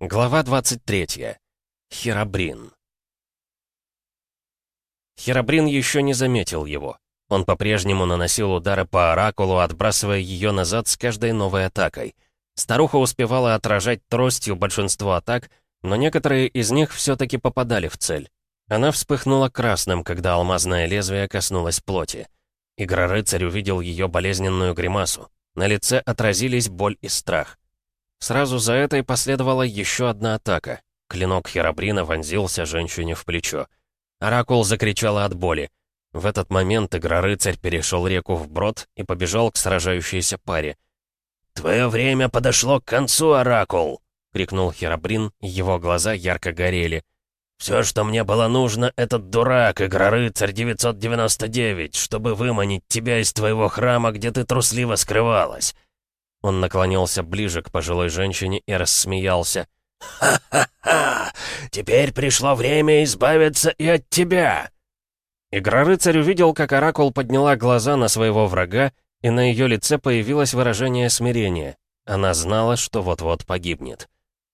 Глава 23. Херабрин. Херабрин еще не заметил его. Он по-прежнему наносил удары по оракулу, отбрасывая ее назад с каждой новой атакой. Старуха успевала отражать тростью большинство атак, но некоторые из них все-таки попадали в цель. Она вспыхнула красным, когда алмазное лезвие коснулось плоти. Игрорыцарь увидел ее болезненную гримасу. На лице отразились боль и страх. Сразу за этой последовала еще одна атака. Клинок Херабрина вонзился женщине в плечо. Оракул закричала от боли. В этот момент Игрорыцарь перешел реку вброд и побежал к сражающейся паре. «Твое время подошло к концу, Оракул!» — крикнул Херабрин, его глаза ярко горели. «Все, что мне было нужно, этот дурак, Игрорыцарь 999, чтобы выманить тебя из твоего храма, где ты трусливо скрывалась. Он наклонился ближе к пожилой женщине и рассмеялся. «Ха-ха-ха! Теперь пришло время избавиться и от тебя!» Игрорыцарь увидел, как Оракул подняла глаза на своего врага, и на ее лице появилось выражение смирения. Она знала, что вот-вот погибнет.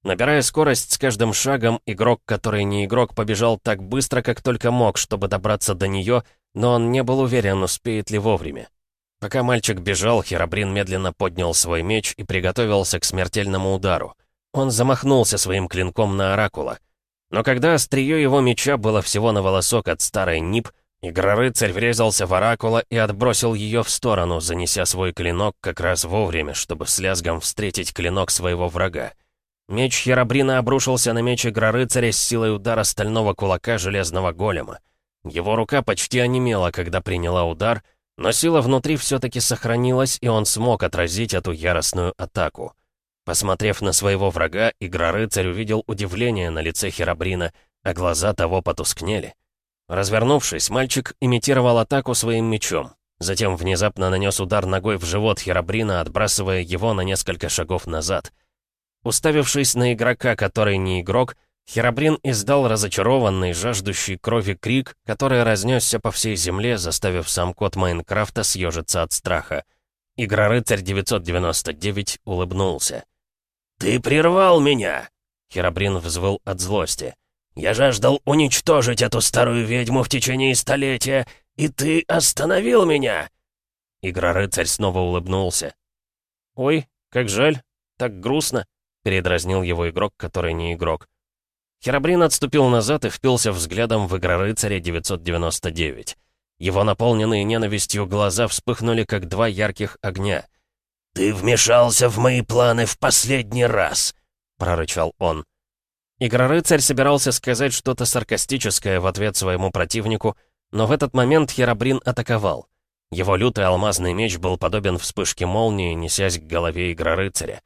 Набирая скорость с каждым шагом, игрок, который не игрок, побежал так быстро, как только мог, чтобы добраться до нее, но он не был уверен, успеет ли вовремя. Пока мальчик бежал, Херабрин медленно поднял свой меч и приготовился к смертельному удару. Он замахнулся своим клинком на Оракула. Но когда острие его меча было всего на волосок от старой нип, Игрорыцарь врезался в Оракула и отбросил ее в сторону, занеся свой клинок как раз вовремя, чтобы с лязгом встретить клинок своего врага. Меч Херабрина обрушился на меч Игрорыцаря с силой удара стального кулака железного голема. Его рука почти онемела, когда приняла удар — но сила внутри все-таки сохранилась, и он смог отразить эту яростную атаку. Посмотрев на своего врага, Игрорыцарь увидел удивление на лице Херабрина, а глаза того потускнели. Развернувшись, мальчик имитировал атаку своим мечом. Затем внезапно нанес удар ногой в живот Херабрина, отбрасывая его на несколько шагов назад. Уставившись на игрока, который не игрок, Херабрин издал разочарованный, жаждущий крови крик, который разнесся по всей земле, заставив сам кот Майнкрафта съежиться от страха. Игрорыцарь 999 улыбнулся. «Ты прервал меня!» Херабрин взвыл от злости. «Я жаждал уничтожить эту старую ведьму в течение столетия, и ты остановил меня!» Игрорыцарь снова улыбнулся. «Ой, как жаль, так грустно», — передразнил его игрок, который не игрок. Херабрин отступил назад и впился взглядом в Игрорыцаря 999. Его наполненные ненавистью глаза вспыхнули, как два ярких огня. «Ты вмешался в мои планы в последний раз!» — прорычал он. Игрорыцарь собирался сказать что-то саркастическое в ответ своему противнику, но в этот момент Херабрин атаковал. Его лютый алмазный меч был подобен вспышке молнии, несясь к голове Игрорыцаря.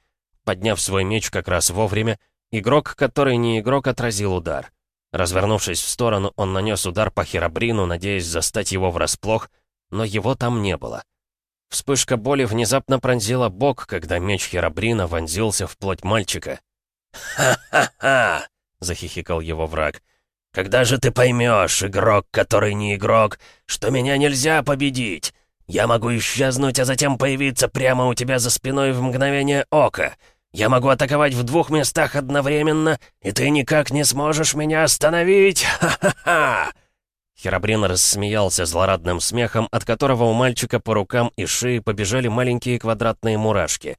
Подняв свой меч как раз вовремя, Игрок, который не игрок, отразил удар. Развернувшись в сторону, он нанес удар по Херабрину, надеясь застать его врасплох, но его там не было. Вспышка боли внезапно пронзила бок, когда меч Херабрина вонзился в плоть мальчика. «Ха-ха-ха!» — захихикал его враг. «Когда же ты поймешь, игрок, который не игрок, что меня нельзя победить? Я могу исчезнуть, а затем появиться прямо у тебя за спиной в мгновение ока. Я могу атаковать в двух местах одновременно, и ты никак не сможешь меня остановить! Ха-ха-ха!» Херабрин рассмеялся злорадным смехом, от которого у мальчика по рукам и шее побежали маленькие квадратные мурашки.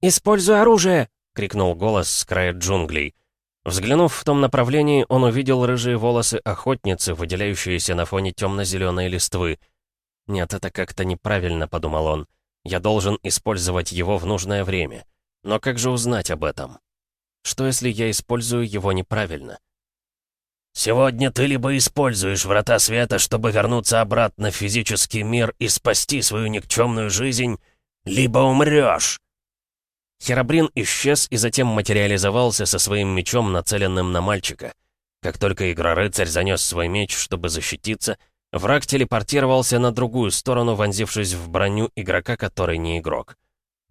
«Используй оружие!» — крикнул голос с края джунглей. Взглянув в том направлении, он увидел рыжие волосы охотницы, выделяющиеся на фоне темно-зеленой листвы. «Нет, это как-то неправильно», — подумал он. «Я должен использовать его в нужное время». Но как же узнать об этом? Что если я использую его неправильно? «Сегодня ты либо используешь Врата Света, чтобы вернуться обратно в физический мир и спасти свою никчемную жизнь, либо умрешь!» Херабрин исчез и затем материализовался со своим мечом, нацеленным на мальчика. Как только Игрорыцарь занес свой меч, чтобы защититься, враг телепортировался на другую сторону, вонзившись в броню игрока, который не игрок.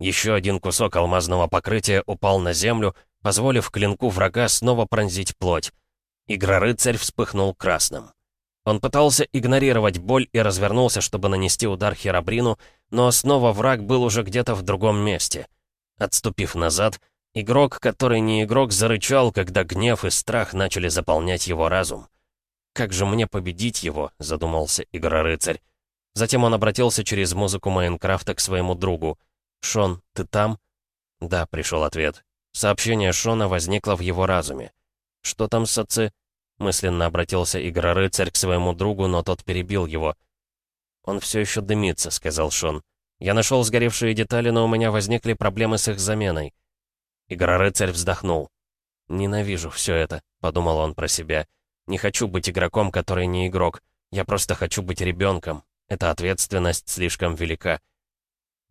Еще один кусок алмазного покрытия упал на землю, позволив клинку врага снова пронзить плоть. Игрорыцарь вспыхнул красным. Он пытался игнорировать боль и развернулся, чтобы нанести удар Херабрину, но снова враг был уже где-то в другом месте. Отступив назад, Игрок, который не игрок, зарычал, когда гнев и страх начали заполнять его разум. «Как же мне победить его?» — задумался Игрорыцарь. Затем он обратился через музыку Майнкрафта к своему другу. «Шон, ты там?» «Да», — пришел ответ. Сообщение Шона возникло в его разуме. «Что там с отцы?» Мысленно обратился Игрорыцарь к своему другу, но тот перебил его. «Он все еще дымится», — сказал Шон. «Я нашел сгоревшие детали, но у меня возникли проблемы с их заменой». Игрорыцарь вздохнул. «Ненавижу все это», — подумал он про себя. «Не хочу быть игроком, который не игрок. Я просто хочу быть ребенком. Эта ответственность слишком велика».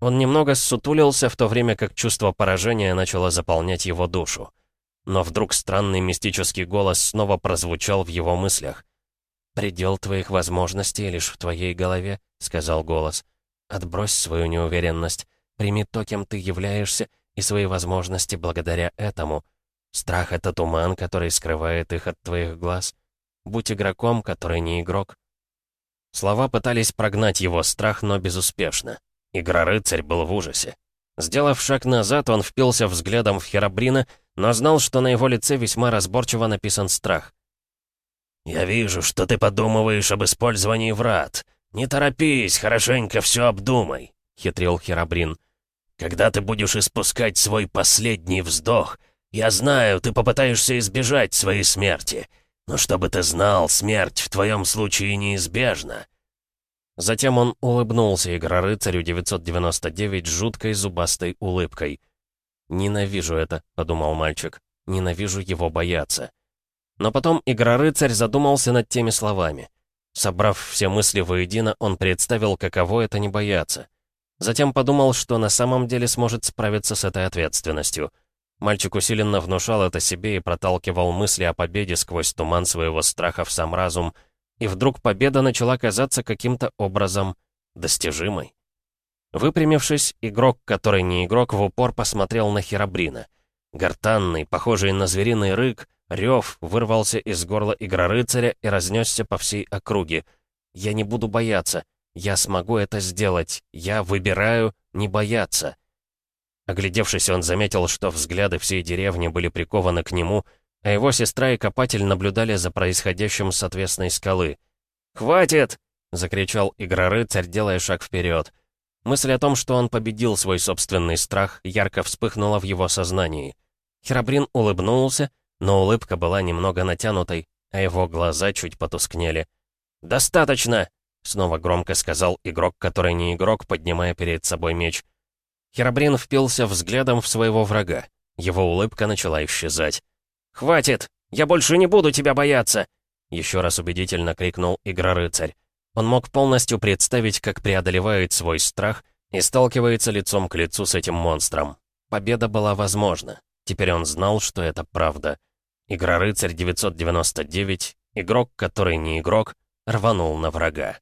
Он немного ссутулился, в то время как чувство поражения начало заполнять его душу. Но вдруг странный мистический голос снова прозвучал в его мыслях. «Предел твоих возможностей лишь в твоей голове», — сказал голос. «Отбрось свою неуверенность, прими то, кем ты являешься, и свои возможности благодаря этому. Страх — это туман, который скрывает их от твоих глаз. Будь игроком, который не игрок». Слова пытались прогнать его страх, но безуспешно. Игрорыцарь был в ужасе. Сделав шаг назад, он впился взглядом в Херабрина, но знал, что на его лице весьма разборчиво написан страх. «Я вижу, что ты подумываешь об использовании врат. Не торопись, хорошенько все обдумай», — хитрил Херабрин. «Когда ты будешь испускать свой последний вздох, я знаю, ты попытаешься избежать своей смерти. Но чтобы ты знал, смерть в твоем случае неизбежна. Затем он улыбнулся Игрорыцарю 999 жуткой зубастой улыбкой. «Ненавижу это», — подумал мальчик. «Ненавижу его бояться». Но потом Игрорыцарь задумался над теми словами. Собрав все мысли воедино, он представил, каково это не бояться. Затем подумал, что на самом деле сможет справиться с этой ответственностью. Мальчик усиленно внушал это себе и проталкивал мысли о победе сквозь туман своего страха в сам разум — и вдруг победа начала казаться каким-то образом достижимой. Выпрямившись, игрок, который не игрок, в упор посмотрел на Херабрина. Гортанный, похожий на звериный рык, рев вырвался из горла игрорыцаря и разнесся по всей округе. «Я не буду бояться. Я смогу это сделать. Я выбираю не бояться». Оглядевшись, он заметил, что взгляды всей деревни были прикованы к нему — а его сестра и копатель наблюдали за происходящим с отвесной скалы. «Хватит!» — закричал Игрорыцарь, делая шаг вперед. Мысль о том, что он победил свой собственный страх, ярко вспыхнула в его сознании. Херабрин улыбнулся, но улыбка была немного натянутой, а его глаза чуть потускнели. «Достаточно!» — снова громко сказал игрок, который не игрок, поднимая перед собой меч. Херабрин впился взглядом в своего врага. Его улыбка начала исчезать. «Хватит! Я больше не буду тебя бояться!» Еще раз убедительно крикнул Игрорыцарь. Он мог полностью представить, как преодолевает свой страх и сталкивается лицом к лицу с этим монстром. Победа была возможна. Теперь он знал, что это правда. Игрорыцарь 999, игрок, который не игрок, рванул на врага.